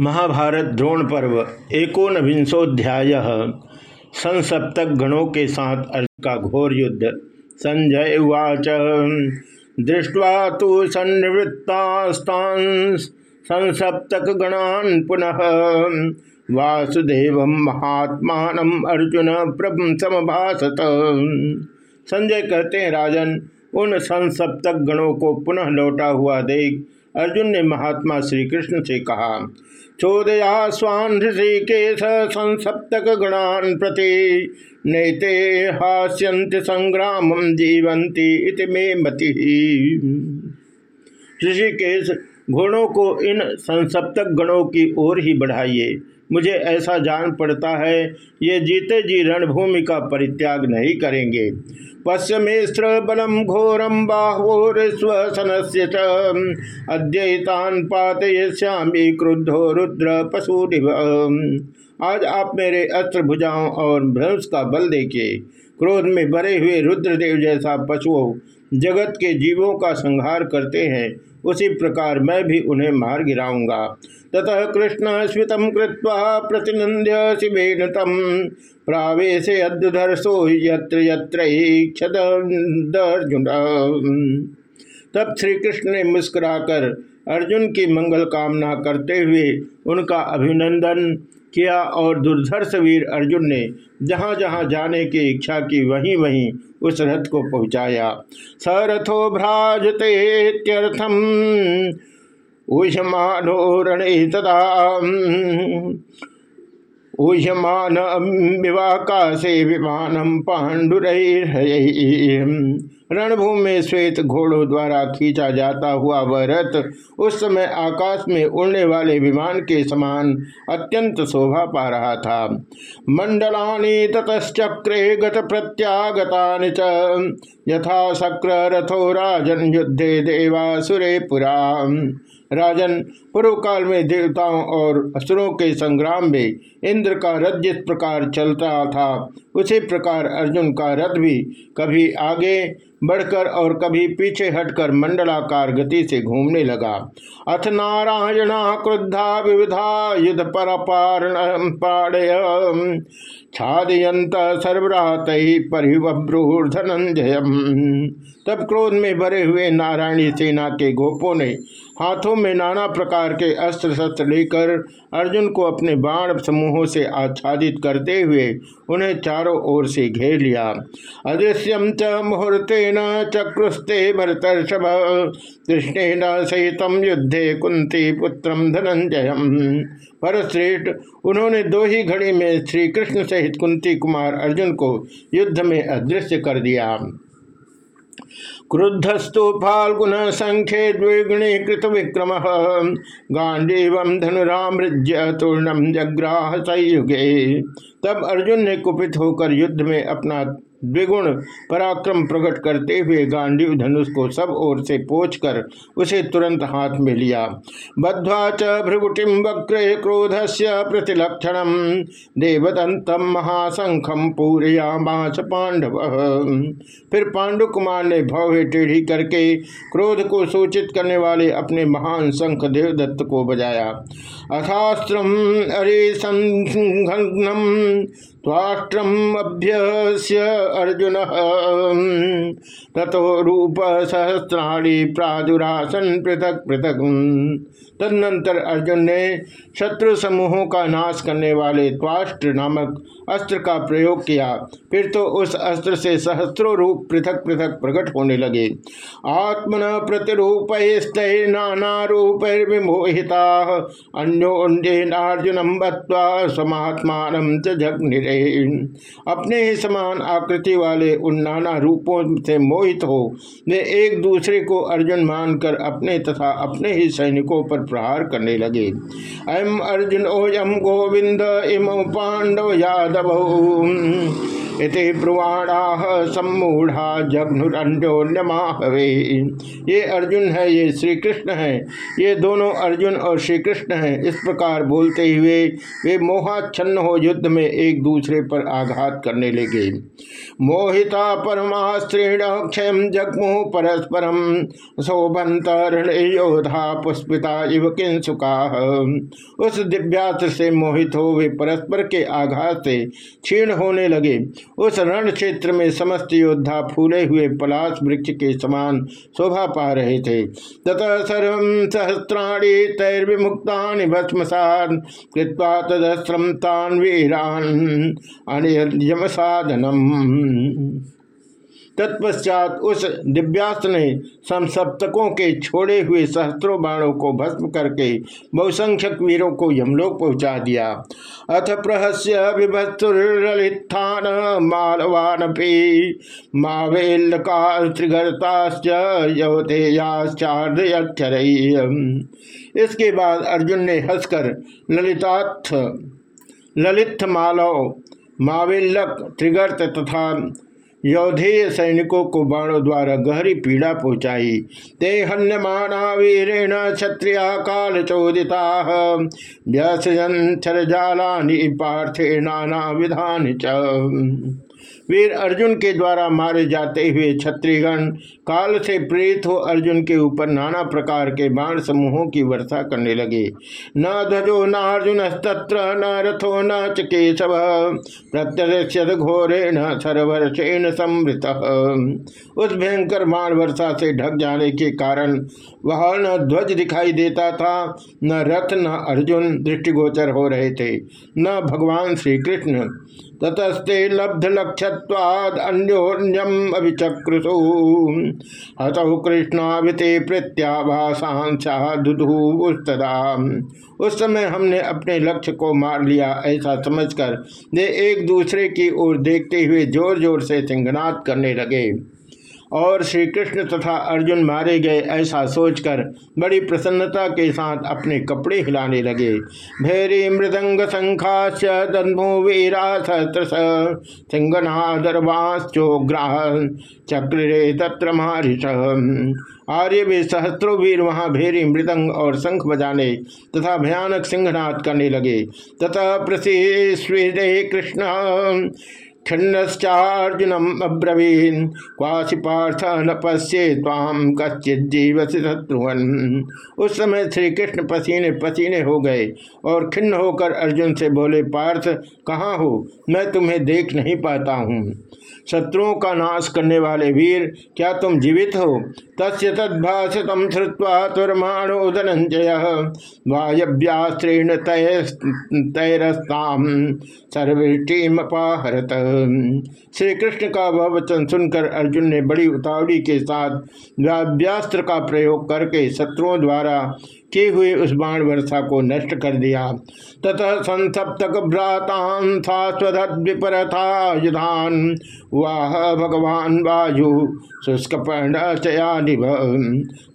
महाभारत द्रोण पर्व एकोनविंशोध्याय संसप्तक गणों के साथ अर्जुन का घोर युद्ध। संजय उवाच, दृष्ट्वा तो संसप्तक गणान पुनः। वासुदेव महात्मा अर्जुन प्रभु समभासत। संजय कहते हैं, राजन, उन संसप्तक गणों को पुनः लौटा हुआ देख अर्जुन ने महात्मा श्री कृष्ण से कहा, चोदया स्वान ऋषिकेश संसप्तक गणान प्रति, नैते हास्यंत संग्राम जीवंती इति में मति। ऋषिकेश, घोड़ों को इन संसप्तक गणों की ओर ही बढ़ाइए। मुझे ऐसा जान पड़ता है, ये जीते जी रणभूमि का परित्याग नहीं करेंगे। पश्चिमेस्त्र बलम घोरम बाहोरस्वसन से अद्यतान पातयश्यामी क्रुद्धो रुद्र पशु आज आप मेरे अस्त्र भुजाओं और भ्रंश का बल देखिए। क्रोध में भरे हुए रुद्रदेव जैसा पशुओं जगत के जीवों का संहार करते हैं, उसी प्रकार मैं भी उन्हें मार गिराऊँगा। ततः कृष्ण स्वितम कृत्वा प्रतिनंद्य शिवेन तम प्रावेश अद्युधर्षो यत्र यत्र तब श्री कृष्ण ने मुस्कुराकर अर्जुन की मंगल कामना करते हुए उनका अभिनंदन किया और दुर्धर्ष वीर अर्जुन ने जहाँ जहाँ जाने की इच्छा की वहीं वहीं उस रथ को पहुँचाया। सरथो भ्राजतेत्यर्थम ऊषमानो रणे तदा ऊह्यमान विवाकाशे विमानम रणभूमि में श्वेत घोड़ों द्वारा खींचा जाता हुआ वह रथ उस समय आकाश में उड़ने वाले विमान के समान अत्यंत शोभा पा रहा था। मंडलानी ततश्चक्रे गत प्रत्यागता यथा शक्र रथो राजन युद्धे देवासुरे पुरा राजन पूर्व काल में देवताओं और असुरों के संग्राम में इंद्र का रथ जिस प्रकार चलता था, उसी प्रकार अर्जुन का रथ भी कभी आगे बढ़कर और कभी पीछे हटकर मंडलाकार गति से घूमने लगा। अथ नारायण क्रुद्धा विविधा युद्ध पर छादयंत सर्वरात परिवभ्रूर्धनंजय तब क्रोध में भरे हुए नारायणी सेना के गोपों ने हाथों में नाना प्रकार के अस्त्र शस्त्र लेकर अर्जुन को अपने बाण समूहों से आच्छादित करते हुए उन्हें चारों ओर से घेर लिया। अदृश्यम च मुहूर्तेन चक्रुस्ते भरतर्षभ, कृष्णेन सहित युद्धे कुंती पुत्रम धनंजय परश्रेष्ठ, उन्होंने दो ही घड़ी में श्री कृष्ण सहित कुंती कुमार अर्जुन को युद्ध में अदृश्य कर दिया। क्रुद्धस्तु फाल्गुन संख्ये द्विगुणी कृत विक्रम गांडीव धनुरामृज्य तूर्णम जग्राह संयुगे तब अर्जुन ने कुपित होकर युद्ध में अपना द्विगुण पराक्रम प्रकट करते हुए गांडीव धनुष को सब ओर से पोछकर उसे तुरंत हाथ में लिया। बद्वा च वक्रे क्रोध से प्रतिलक्षण। देवदंतम महाशंखम पूरयामास पांडव। फिर पांडु कुमार ने भव्य टेढ़ी करके क्रोध को सूचित करने वाले अपने महान शंख देवदत्त को बजाया। अथास्त्रम अरे संघनम स्वाष्ट्रम अभ्यस्य अर्जुन। तथो रूप सहस्राणी प्रादुरासन पृथक पृथक। तदनंतर अर्जुन ने शत्रु समूहों का नाश करने वाले त्वाष्ट्र नामक अस्त्र का प्रयोग किया। फिर तो उस अस्त्र से सहस्त्रों रूप पृथक पृथक प्रकट होने लगे। आत्मन प्रतिरूप नाना रूप विमोहिता अन्योन्यर्जुनम बत्वा समात्मान जगनिरे अपने ही समान आकृति वाले उन नाना रूपों से मोहित हो, वे एक दूसरे को अर्जुन मानकर अपने तथा अपने ही सैनिकों पर प्रहार करने लगे। अयम अर्जुन ओयम गोविंद इम पांडव यादव। इति ब्रुवाणा सम्मूढ़ा जघ्नुरन्योन्यमाहवे। ये अर्जुन है, ये श्री कृष्ण है। ये दोनों अर्जुन और श्री कृष्ण है। इस प्रकार बोलते हुए वे मोहाच्छन्न हो युद्ध में एक दूसरे पर आघात करने लगे। मोहिता परमास्त्रीण क्षय जगमुह परस्परम शोभंत योधा पुष्पिता इव किंसुका। उस दिव्यास्त्र से मोहित हो वे परस्पर के आघात से क्षीण होने लगे। उस रण क्षेत्र में समस्त योद्धा फूले हुए पलाश वृक्ष के समान शोभा पा रहे थे। तथा सर्व सहस्राणी तैर्विमुक्ता भस्मसान कृत्वा तदस्त्रम तान वीरान साधनम तत्पश्चात उस दिव्यास्त्र ने समसप्तकों के छोड़े हुए सहस्त्रों बाणों को भस्म करके बहुसंख्यक वीरों को यमलोक पहुँचा दिया। अथ प्रहस्य विभत्सुरलित्थान मालवानपी मावेल्लका त्रिगर्ताश्च इसके बाद अर्जुन ने हंसकर ललिताथ ललित मालव मावेल्लक, त्रिगर्त तथा योधेय सैनिकों को बाणों द्वारा गहरी पीड़ा पहुंचाई। ते हन्यमाना वीरेण क्षत्रिया काल चोदिता। व्यसजन जाला पार्थे नाना विधान च। वीर अर्जुन के द्वारा मारे जाते हुए छत्रीगण काल से प्रेरित हो अर्जुन के ऊपर नाना प्रकार के बाण समूहों की वर्षा करने लगे। न ध्वजो, न अर्जुन तत्र न रथो, न चकेशव। प्रत्यक्ष घोरे न समृत। उस भयंकर बाण वर्षा से ढक जाने के कारण वह न ध्वज दिखाई देता था, न रथ, न अर्जुन दृष्टिगोचर हो रहे थे। न भगवान श्री कृष्ण ततस्ते लब्ध लक्ष्यवाद अन्योन्यम अभिचक्रसु कृष्णाविते प्रत्याभा उस समय हमने अपने लक्ष्य को मार लिया ऐसा समझकर वे एक दूसरे की ओर देखते हुए ज़ोर ज़ोर से सिंहनाद करने लगे। और श्री कृष्ण तथा अर्जुन मारे गए ऐसा सोचकर बड़ी प्रसन्नता के साथ अपने कपड़े हिलाने लगे। भैरी मृदंग संखाश चक्रे तत्र मारिष। आर्य भी सहस्त्रों वीर वहाँ भेरी मृदंग और शंख बजाने तथा भयानक सिंहनाद करने लगे। तथा प्रसिद्ध कृष्ण। खंडश्चार्जुनम अब्रवीन। क्वासी पार्थ न पश्ये ताम कच्चित जीवसी शत्रुघ्न उस समय श्री कृष्ण पसीने पसीने हो गए और खिन्न होकर अर्जुन से बोले, पार्थ, कहाँ हो? मैं तुम्हें देख नहीं पाता हूँ। शत्रुओं का नाश करने वाले वीर, क्या तुम जीवित हो? तस् तद्भाषित श्रुवा तुरमाणो धनंजय वायव्यास्त्रेण तैरस्ताम। सर्वृष्टिमपाहरत श्री कृष्ण का वह वचन सुनकर अर्जुन ने बड़ी उतावली के साथ व्यास्त्र का प्रयोग करके शत्रुओं द्वारा किए हुए उस बाण वर्षा को नष्ट कर दिया। तथा संसप्तक भ्रातान था युधान। वाह, भगवान वायु, शुष्क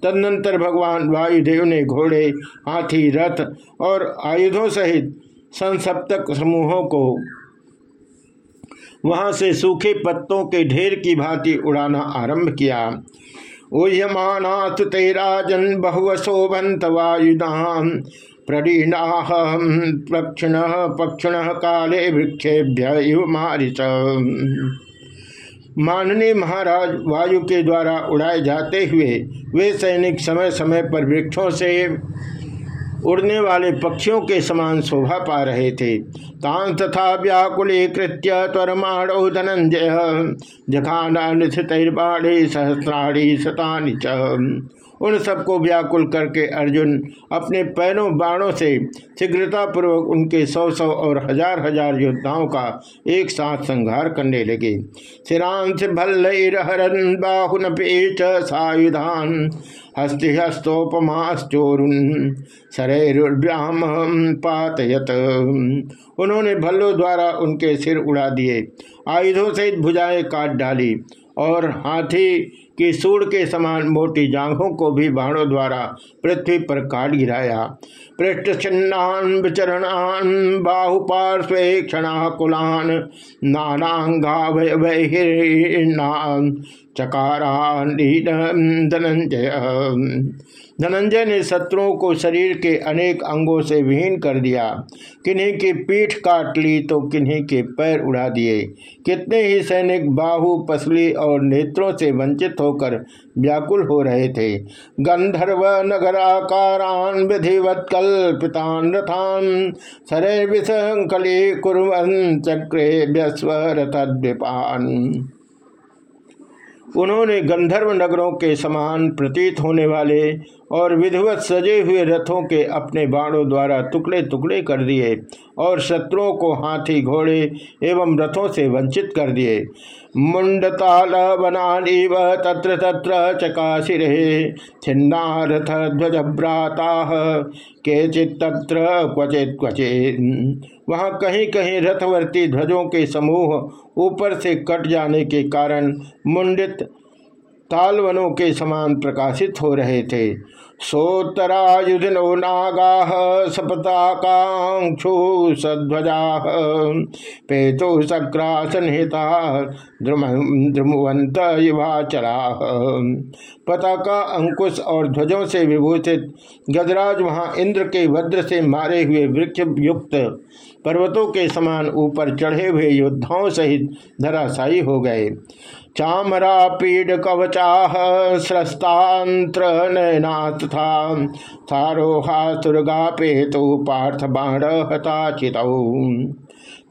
तदनंतर भगवान वायुदेव ने घोड़े, हाथी, रथ और आयुधों सहित संसप्तक समूहों को वहाँ से सूखे पत्तों के ढेर की भांति उड़ाना आरंभ किया। ऊह्यमानाथ तेराजन बहुवशोभंत वायुदान प्रणीना पक्षिण पक्षिण काले वृक्षेभ्य मारिच माननीय महाराज, वायु के द्वारा उड़ाए जाते हुए वे सैनिक समय समय पर वृक्षों से उड़ने वाले पक्षियों के समान शोभा पा रहे थे। तान तथा व्याकुलीकृत्य त्वरमाणो धनंजय। जखाना निथितर्बाणी सहस्राणी शतानी च। उन सबको व्याकुल करके अर्जुन अपने पैरों बाणों से शीघ्रतापूर्वक उनके सौ सौ और हज़ार हज़ार योद्धाओं का एक साथ संहार करने लगे। सिरांश भल्लहरन बाहुन पेच सायुधान हस्ति हस्तोपमाश्चोरुन शरैर्व्याम पातयत। उन्होंने भल्लों द्वारा उनके सिर उड़ा दिए। आयुधों सहित भुजाएँ काट डाली। और हाथी की सूर के समान मोटी जांघों को भी बाणों द्वारा पृथ्वी पर काट गिराया। पृष्ठ छिन्नान विचरणान क्षण कुलान नानांगा वैना चकारान धनंजय धनंजय ने शत्रुओं को शरीर के अनेक अंगों से विहीन कर दिया। किन्हीं की पीठ काट ली तो किन्हीं के पैर उड़ा दिए। कितने ही सैनिक बाहु, पसली और नेत्रों से वंचित होकर व्याकुल हो रहे थे। गंधर्व नगराकारान विधिवत कल्पितान रथान, सरे विसंकली कुरन चक्रे व्यस्वरथ उन्होंने गंधर्व नगरों के समान प्रतीत होने वाले और विधिवत सजे हुए रथों के अपने बाणों द्वारा टुकड़े टुकड़े कर दिए और शत्रुओं को हाथी घोड़े एवं रथों से वंचित कर दिए। मुंडताल बनानीव तत्र तत्र चकाशिरे छिन्ना रथ के चित्र क्वचित क्वचित। वहाँ कहीं कहीं रथवर्ती ध्वजों के समूह ऊपर से कट जाने के कारण मुंडित तालवनों के समान प्रकाशित हो रहे थे। सोत्तरायुधिनो नागा सपताकांक्षु सध्वजा। पेतु सक्रासनहिता द्रुमवंत युवाचरा। पताका, अंकुश और ध्वजों से विभूषित, गजराज वहाँ इंद्र के वज्र से मारे हुए वृक्ष युक्त पर्वतों के समान ऊपर चढ़े हुए योद्धाओं सहित धराशायी हो गए। चामरा पीड कवचाह स्रस्तांत्र नयना तथा सारोहा सुरगा पेतु पार्थ बाण हताचित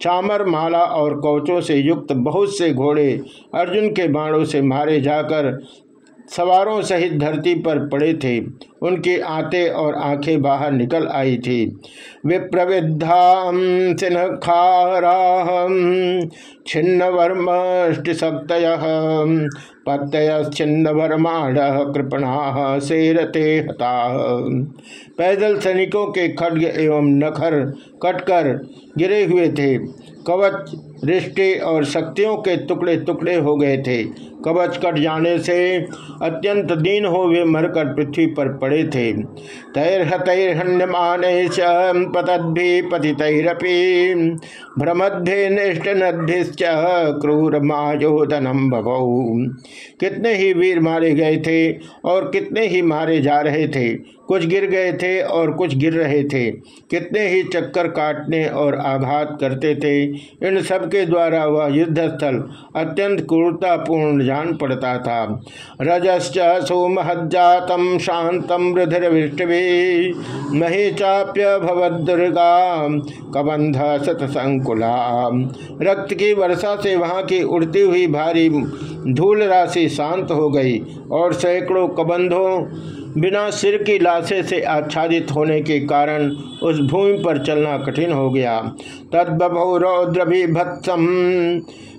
चामर माला और कवचों से युक्त बहुत से घोड़े अर्जुन के बाणों से मारे जाकर सवारों सहित धरती पर पड़े थे। उनके आते और आँखें बाहर निकल आई थी। सिन्खाराहम छिन्न वर्मष्टिशक्त पत्तय छिन्न वर्माण कृपणा सेरते हता। पैदल सैनिकों के खड्ग एवं नखर कटकर गिरे हुए थे। कवच रिष्टे और शक्तियों के टुकड़े टुकड़े हो गए थे। कवच कट जाने से अत्यंत दीन हो वे मरकर पृथ्वी पर पड़े थे। तैर्हतैर्हण्यमान पतद्भि पतितरपी। भ्रमध्य निष्ठ नद्भिश्च क्रूर मायोधनम भवौ कितने ही वीर मारे गए थे और कितने ही मारे जा रहे थे। कुछ गिर गए थे और कुछ गिर रहे थे। कितने ही चक्कर काटने और आघात करते थे। इन सब के द्वारा वह युद्ध स्थल अत्यंत क्रूरतापूर्ण जान पड़ता था। रजश्च सोमहजातम शांतम रुधिरविष्टवे मही चाप्य भवदुर्गा कबंध सतसंकुला रक्त की वर्षा से वहाँ की उड़ती हुई भारी धूल राशि शांत हो गई और सैकड़ों कबंधों बिना सिर की लाशे से आच्छादित होने के कारण उस भूमि पर चलना कठिन हो गया। तद्भव रौद्र भी भत्सम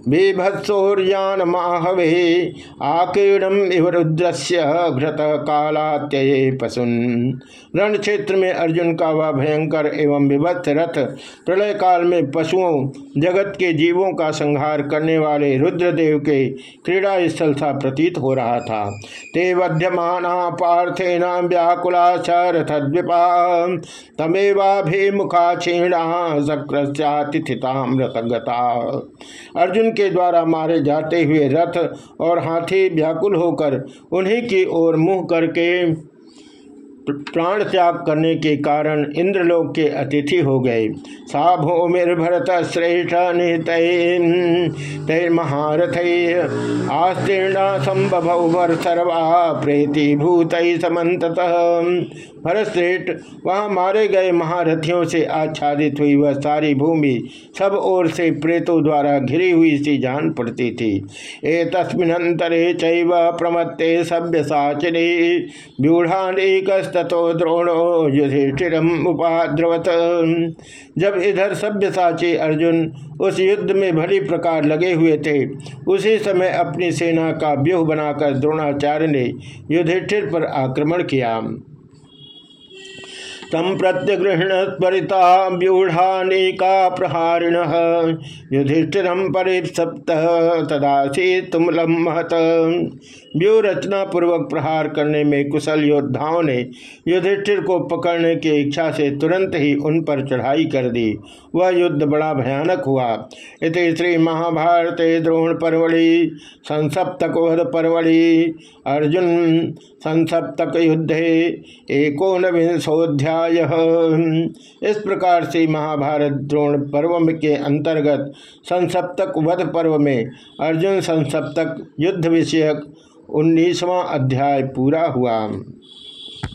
बीभत्सौर्यान माहवे आकीर्णम इव रुद्रस्य घृत कालात्यये पशुन। रण क्षेत्र में अर्जुन का वह भयंकर एवं विभत्स रथ प्रलय काल में पशुओं, जगत के जीवों का संहार करने वाले रुद्रदेव के क्रीड़ा स्थल सा प्रतीत हो रहा था। ते वध्यमाना पार्थेन व्याकुला रथद्विपा, तमेवाभिमुखा क्षीणा सक्रस्यातिथितामृतगता अर्जुन के द्वारा मारे जाते हुए रथ और हाथी व्याकुल होकर उन्हीं की ओर मुँह करके प्राण त्याग करने के कारण इंद्रलोक के अतिथि हो गए। सा भूमिर्भरत श्रेष्ठ महारथ, आस्तीर्ण संभव सर्वा, प्रेति भूत समत भरतश्रेष्ठ, वहाँ मारे गए महारथियों से आच्छादित हुई वह सारी भूमि सब ओर से प्रेतों द्वारा घिरी हुई सी जान पड़ती थी। ए तस्मिनंतरे चैव प्रमत्ते सभ्य साचने व्यूढ़ानेकस्तो द्रोणो युधिष्ठिरम उपाद्रवत। जब इधर सभ्य साची अर्जुन उस युद्ध में भली प्रकार लगे हुए थे, उसी समय अपनी सेना का व्यूह बनाकर द्रोणाचार्य ने युधिष्ठिर पर आक्रमण किया। संप्रत्यगृहण त्वरिता व्यूढ़ानेका प्रहारिण युधिष्ठिर परिसप्त तदासी तुमलम महत व्यूह रचना पूर्वक प्रहार करने में कुशल योद्धाओं ने युधिष्ठिर को पकड़ने की इच्छा से तुरंत ही उन पर चढ़ाई कर दी। वह युद्ध बड़ा भयानक हुआ। इत श्री महाभारत द्रोण परवड़ी संसप्तक वध परवड़ी अर्जुन संसप्तक युद्धे एकोन विंशोध्याय इस प्रकार से महाभारत द्रोण पर्व के अंतर्गत संसप्तक वध पर्व में अर्जुन संसप्तक युद्ध विषयक उन्नीसवां अध्याय पूरा हुआ।